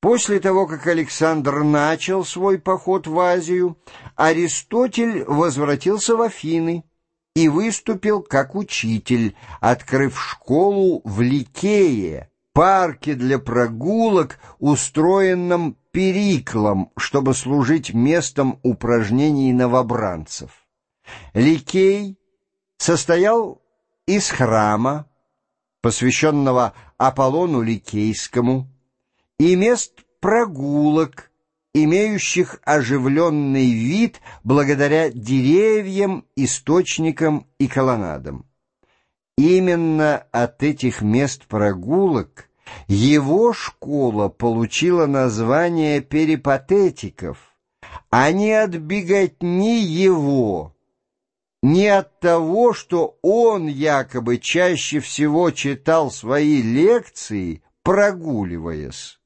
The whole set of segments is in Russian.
После того, как Александр начал свой поход в Азию, Аристотель возвратился в Афины и выступил как учитель, открыв школу в Ликее, парке для прогулок, устроенном Периклом, чтобы служить местом упражнений новобранцев. Ликей состоял из храма, посвященного Аполлону Ликейскому, и мест прогулок, имеющих оживленный вид благодаря деревьям, источникам и колоннадам. Именно от этих мест прогулок его школа получила название перипатетиков, а не от беготни его, не от того, что он якобы чаще всего читал свои лекции, прогуливаясь.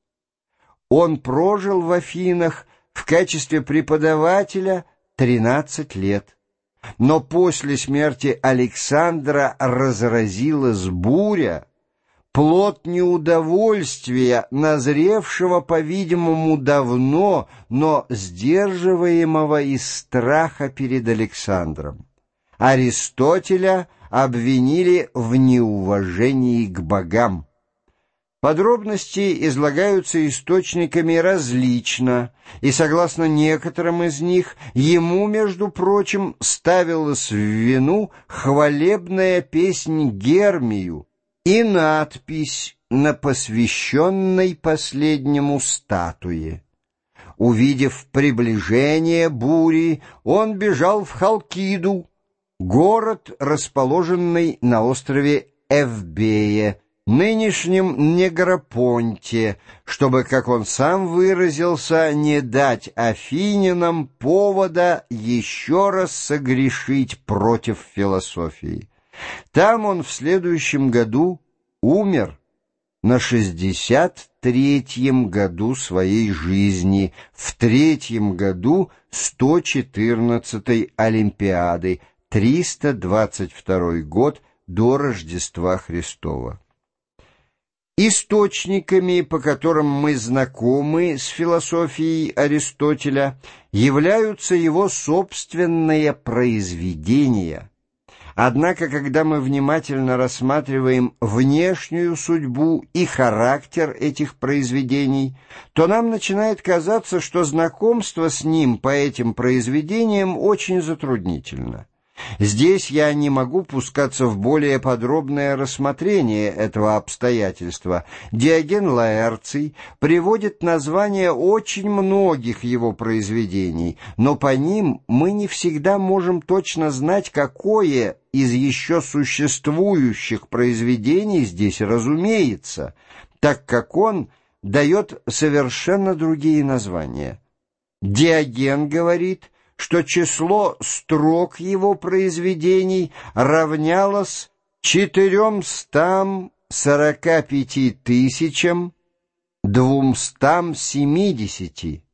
Он прожил в Афинах в качестве преподавателя 13 лет. Но после смерти Александра разразилась буря, плод неудовольствия, назревшего, по-видимому, давно, но сдерживаемого из страха перед Александром. Аристотеля обвинили в неуважении к богам. Подробности излагаются источниками различно, и, согласно некоторым из них, ему, между прочим, ставилась в вину хвалебная песнь Гермию и надпись на посвященной последнему статуе. Увидев приближение бури, он бежал в Халкиду, город, расположенный на острове Эвбея, нынешнем Негропонте, чтобы, как он сам выразился, не дать афининам повода еще раз согрешить против философии. Там он в следующем году умер на шестьдесят третьем году своей жизни, в третьем году сто четырнадцатой Олимпиады, триста двадцать второй год до Рождества Христова. Источниками, по которым мы знакомы с философией Аристотеля, являются его собственные произведения. Однако, когда мы внимательно рассматриваем внешнюю судьбу и характер этих произведений, то нам начинает казаться, что знакомство с ним по этим произведениям очень затруднительно. Здесь я не могу пускаться в более подробное рассмотрение этого обстоятельства. Диоген Лаэрций приводит названия очень многих его произведений, но по ним мы не всегда можем точно знать, какое из еще существующих произведений здесь разумеется, так как он дает совершенно другие названия. Диоген говорит что число строк его произведений равнялось четыремстам сорока пяти тысячам двумстам семидесяти.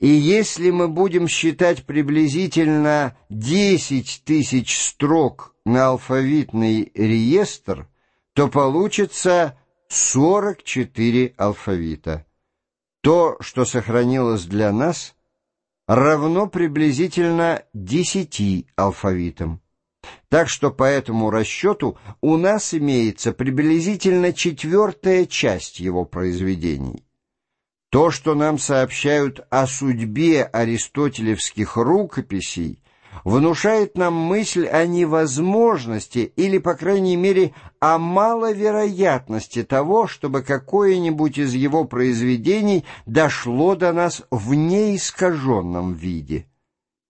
И если мы будем считать приблизительно десять тысяч строк на алфавитный реестр, то получится сорок четыре алфавита. То, что сохранилось для нас — равно приблизительно десяти алфавитам. Так что по этому расчету у нас имеется приблизительно четвертая часть его произведений. То, что нам сообщают о судьбе аристотелевских рукописей, внушает нам мысль о невозможности или, по крайней мере, о маловероятности того, чтобы какое-нибудь из его произведений дошло до нас в неискаженном виде.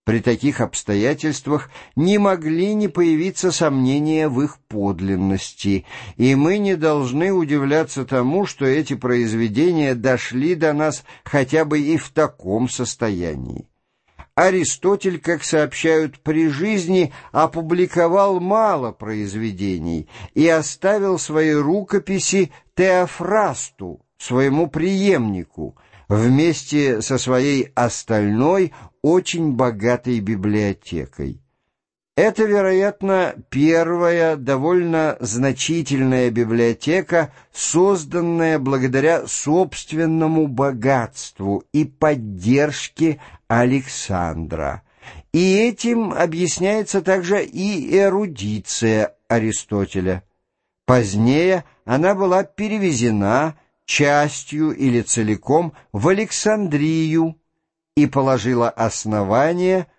При таких обстоятельствах не могли не появиться сомнения в их подлинности, и мы не должны удивляться тому, что эти произведения дошли до нас хотя бы и в таком состоянии. Аристотель, как сообщают при жизни, опубликовал мало произведений и оставил свои рукописи Теофрасту, своему преемнику, вместе со своей остальной очень богатой библиотекой. Это, вероятно, первая довольно значительная библиотека, созданная благодаря собственному богатству и поддержке Александра. И этим объясняется также и эрудиция Аристотеля. Позднее она была перевезена частью или целиком в Александрию и положила основание –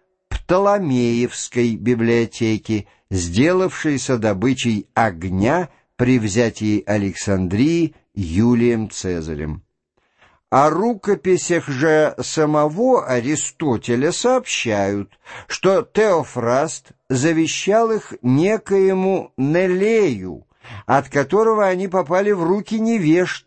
Птоломеевской библиотеки, сделавшейся добычей огня при взятии Александрии Юлием Цезарем. О рукописях же самого Аристотеля сообщают, что Теофраст завещал их некоему Нелею, от которого они попали в руки невежд,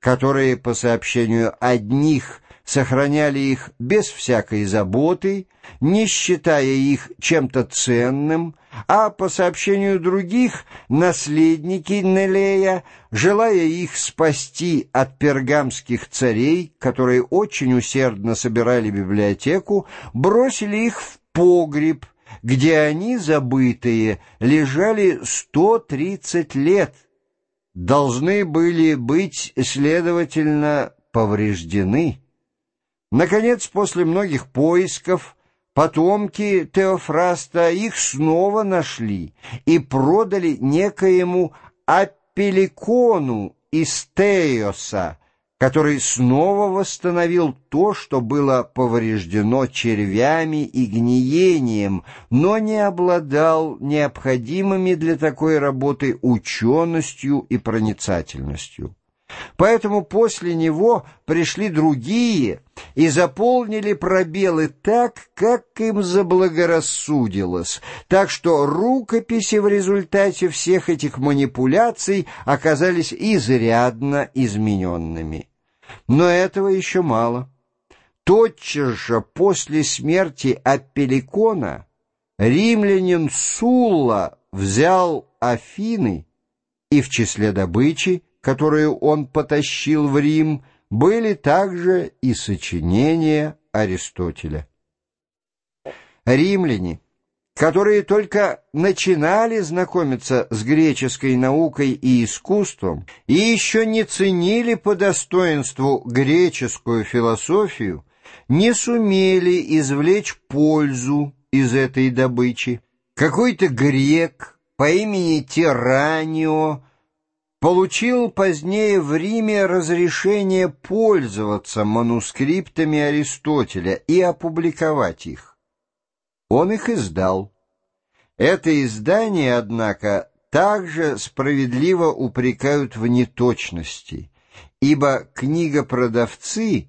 которые, по сообщению одних, сохраняли их без всякой заботы, не считая их чем-то ценным, а, по сообщению других, наследники Нелея, желая их спасти от пергамских царей, которые очень усердно собирали библиотеку, бросили их в погреб, где они, забытые, лежали 130 лет, должны были быть, следовательно, повреждены. Наконец, после многих поисков, потомки Теофраста их снова нашли и продали некоему Апеликону из Теоса, который снова восстановил то, что было повреждено червями и гниением, но не обладал необходимыми для такой работы ученостью и проницательностью. Поэтому после него пришли другие и заполнили пробелы так, как им заблагорассудилось, так что рукописи в результате всех этих манипуляций оказались изрядно измененными. Но этого еще мало. Тотчас же после смерти Апеликона римлянин Сулла взял Афины и в числе добычи которую он потащил в Рим, были также и сочинения Аристотеля. Римляне, которые только начинали знакомиться с греческой наукой и искусством и еще не ценили по достоинству греческую философию, не сумели извлечь пользу из этой добычи. Какой-то грек по имени Тиранио получил позднее в Риме разрешение пользоваться манускриптами Аристотеля и опубликовать их. Он их издал. Это издание, однако, также справедливо упрекают в неточности, ибо книгопродавцы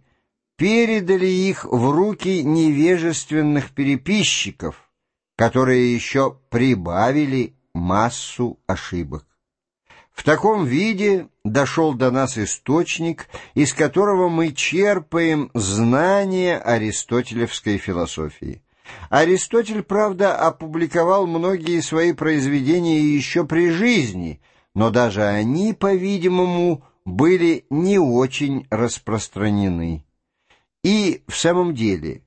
передали их в руки невежественных переписчиков, которые еще прибавили массу ошибок. В таком виде дошел до нас источник, из которого мы черпаем знания аристотелевской философии. Аристотель, правда, опубликовал многие свои произведения еще при жизни, но даже они, по-видимому, были не очень распространены. И, в самом деле,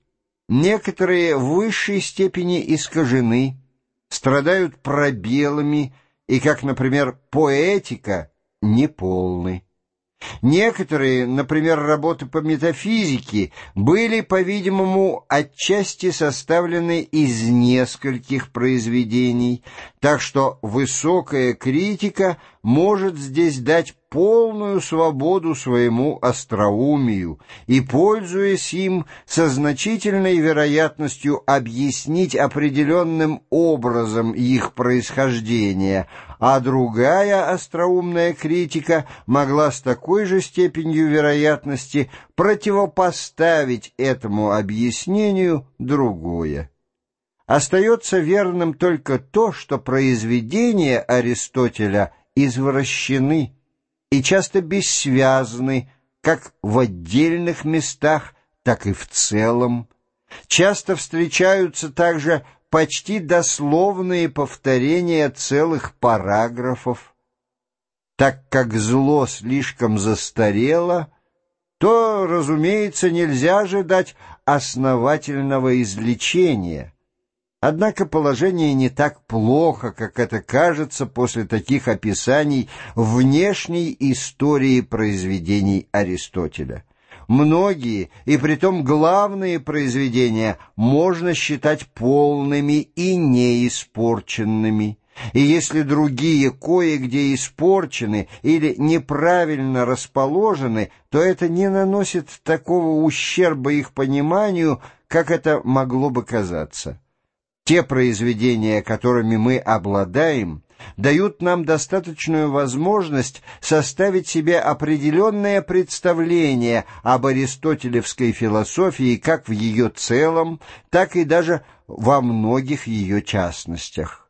некоторые в высшей степени искажены, страдают пробелами, и как, например, поэтика неполны. Некоторые, например, работы по метафизике, были, по-видимому, отчасти составлены из нескольких произведений, так что высокая критика может здесь дать полную свободу своему остроумию и, пользуясь им, со значительной вероятностью объяснить определенным образом их происхождение, а другая остроумная критика могла с такой же степенью вероятности противопоставить этому объяснению другое. Остается верным только то, что произведения Аристотеля извращены, и часто бессвязны как в отдельных местах, так и в целом. Часто встречаются также почти дословные повторения целых параграфов. Так как зло слишком застарело, то, разумеется, нельзя ожидать основательного излечения, Однако положение не так плохо, как это кажется после таких описаний внешней истории произведений Аристотеля. Многие, и притом главные произведения, можно считать полными и неиспорченными. И если другие кое-где испорчены или неправильно расположены, то это не наносит такого ущерба их пониманию, как это могло бы казаться. Те произведения, которыми мы обладаем, дают нам достаточную возможность составить себе определенное представление об аристотелевской философии как в ее целом, так и даже во многих ее частностях.